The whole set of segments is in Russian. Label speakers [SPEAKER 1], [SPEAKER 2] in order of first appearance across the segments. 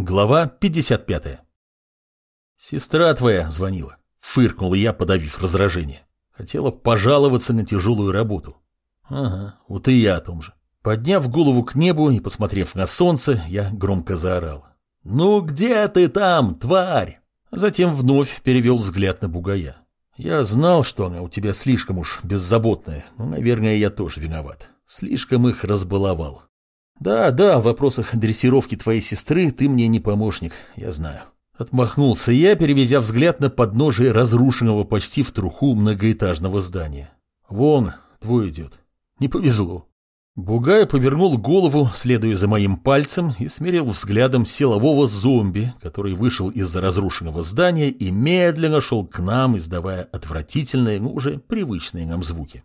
[SPEAKER 1] Глава 55. «Сестра твоя звонила», — фыркнул я, подавив раздражение. Хотела пожаловаться на тяжелую работу. Ага, вот и я о том же. Подняв голову к небу и посмотрев на солнце, я громко заорал. «Ну где ты там, тварь?» Затем вновь перевел взгляд на бугая. Я знал, что она у тебя слишком уж беззаботная, но, наверное, я тоже виноват. Слишком их разбаловал. Да, да, в вопросах дрессировки твоей сестры ты мне не помощник, я знаю. Отмахнулся я, переведя взгляд на подножие разрушенного почти в труху многоэтажного здания. Вон, твой идет. Не повезло. Бугай повернул голову, следуя за моим пальцем, и смерил взглядом силового зомби, который вышел из-за разрушенного здания и медленно шел к нам, издавая отвратительные, но уже привычные нам звуки.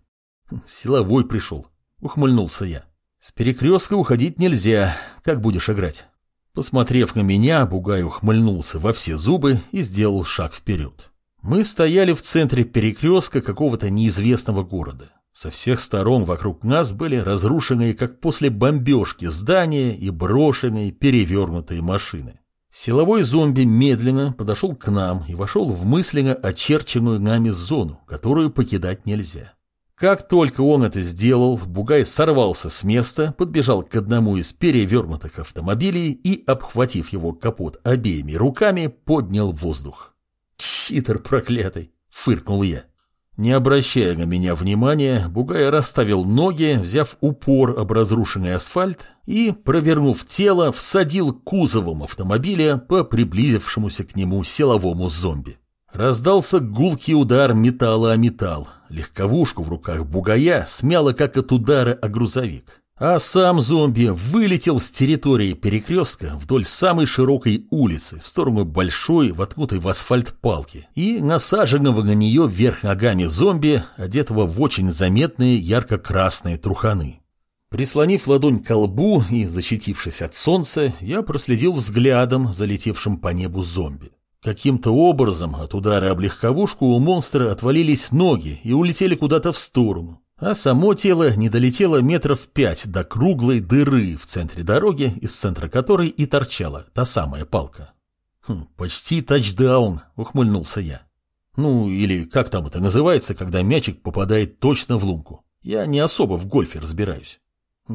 [SPEAKER 1] «Хм, «Силовой пришел», — ухмыльнулся я. «С перекрестка уходить нельзя. Как будешь играть?» Посмотрев на меня, Бугай ухмыльнулся во все зубы и сделал шаг вперед. Мы стояли в центре перекрестка какого-то неизвестного города. Со всех сторон вокруг нас были разрушенные, как после бомбежки, здания и брошенные, перевернутые машины. Силовой зомби медленно подошел к нам и вошел в мысленно очерченную нами зону, которую покидать нельзя. Как только он это сделал, Бугай сорвался с места, подбежал к одному из перевернутых автомобилей и, обхватив его капот обеими руками, поднял воздух. «Читер проклятый!» — фыркнул я. Не обращая на меня внимания, Бугай расставил ноги, взяв упор об разрушенный асфальт и, провернув тело, всадил кузовом автомобиля по приблизившемуся к нему силовому зомби. Раздался гулкий удар металла о металл. Легковушку в руках Бугая смяло как от удара о грузовик. А сам зомби вылетел с территории перекрестка вдоль самой широкой улицы в сторону большой, воткнутой в асфальт палки и насаженного на нее вверх ногами зомби, одетого в очень заметные ярко-красные труханы. Прислонив ладонь к лбу и защитившись от солнца, я проследил взглядом залетевшим по небу зомби. Каким-то образом от удара об легковушку у монстра отвалились ноги и улетели куда-то в сторону а само тело не долетело метров пять до круглой дыры в центре дороги, из центра которой и торчала та самая палка. Хм, «Почти тачдаун», — ухмыльнулся я. «Ну, или как там это называется, когда мячик попадает точно в лунку? Я не особо в гольфе разбираюсь».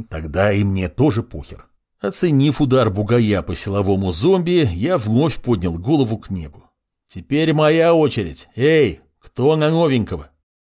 [SPEAKER 1] «Тогда и мне тоже похер». Оценив удар бугая по силовому зомби, я вновь поднял голову к небу. «Теперь моя очередь. Эй, кто на новенького?»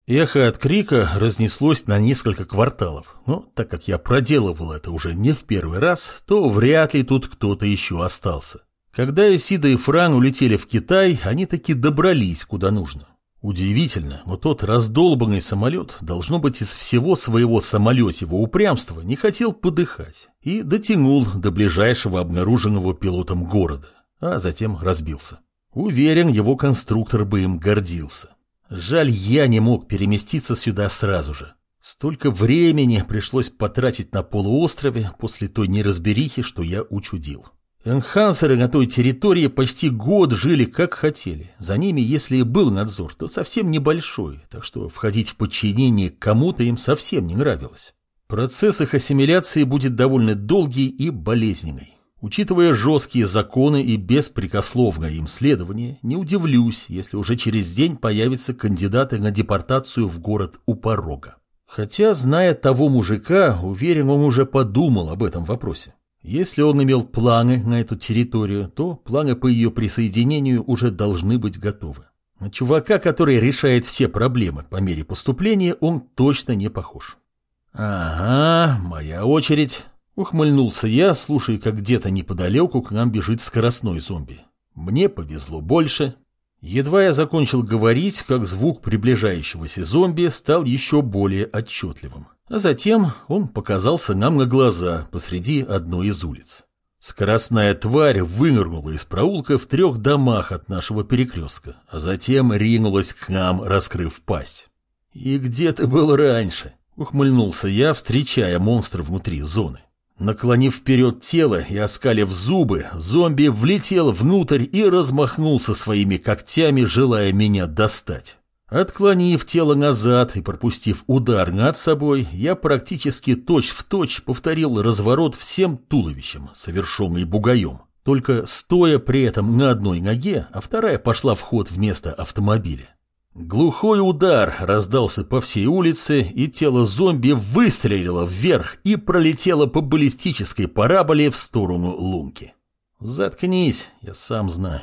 [SPEAKER 1] Эхо от крика разнеслось на несколько кварталов, но так как я проделывал это уже не в первый раз, то вряд ли тут кто-то еще остался. Когда Исида и Фран улетели в Китай, они таки добрались куда нужно. Удивительно, но тот раздолбанный самолет, должно быть, из всего своего самолетего упрямства не хотел подыхать и дотянул до ближайшего обнаруженного пилотом города, а затем разбился. Уверен, его конструктор бы им гордился. Жаль, я не мог переместиться сюда сразу же. Столько времени пришлось потратить на полуострове после той неразберихи, что я учудил. Энхансеры на той территории почти год жили как хотели. За ними, если и был надзор, то совсем небольшой, так что входить в подчинение кому-то им совсем не нравилось. Процесс их ассимиляции будет довольно долгий и болезненный. Учитывая жесткие законы и беспрекословное им следование, не удивлюсь, если уже через день появятся кандидаты на депортацию в город у порога. Хотя, зная того мужика, уверен, он уже подумал об этом вопросе. Если он имел планы на эту территорию, то планы по ее присоединению уже должны быть готовы. На чувака, который решает все проблемы по мере поступления, он точно не похож. «Ага, моя очередь», Ухмыльнулся я, слушая, как где-то неподалеку к нам бежит скоростной зомби. Мне повезло больше. Едва я закончил говорить, как звук приближающегося зомби стал еще более отчетливым. А затем он показался нам на глаза посреди одной из улиц. Скоростная тварь вынырнула из проулка в трех домах от нашего перекрестка, а затем ринулась к нам, раскрыв пасть. «И где ты был раньше?» — ухмыльнулся я, встречая монстра внутри зоны. Наклонив вперед тело и оскалив зубы, зомби влетел внутрь и размахнулся своими когтями, желая меня достать. Отклонив тело назад и пропустив удар над собой, я практически точь-в-точь точь повторил разворот всем туловищем, совершенный бугаем. только стоя при этом на одной ноге, а вторая пошла в ход вместо автомобиля. Глухой удар раздался по всей улице, и тело зомби выстрелило вверх и пролетело по баллистической параболе в сторону лунки. «Заткнись, я сам знаю».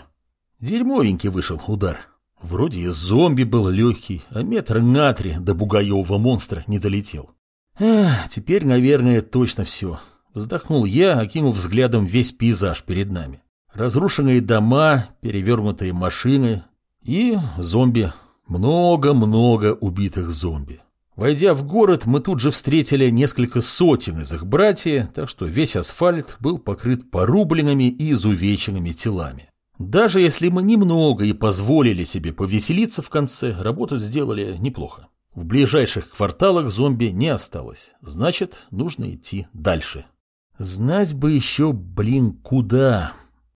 [SPEAKER 1] Дерьмовенький вышел удар. Вроде и зомби был легкий, а метр на три до бугаевого монстра не долетел. Эх, теперь, наверное, точно все. Вздохнул я, окинув взглядом весь пейзаж перед нами. Разрушенные дома, перевернутые машины и зомби много-много убитых зомби. Войдя в город, мы тут же встретили несколько сотен из их братьев, так что весь асфальт был покрыт порубленными и изувеченными телами. Даже если мы немного и позволили себе повеселиться в конце, работу сделали неплохо. В ближайших кварталах зомби не осталось, значит, нужно идти дальше. Знать бы еще, блин, куда.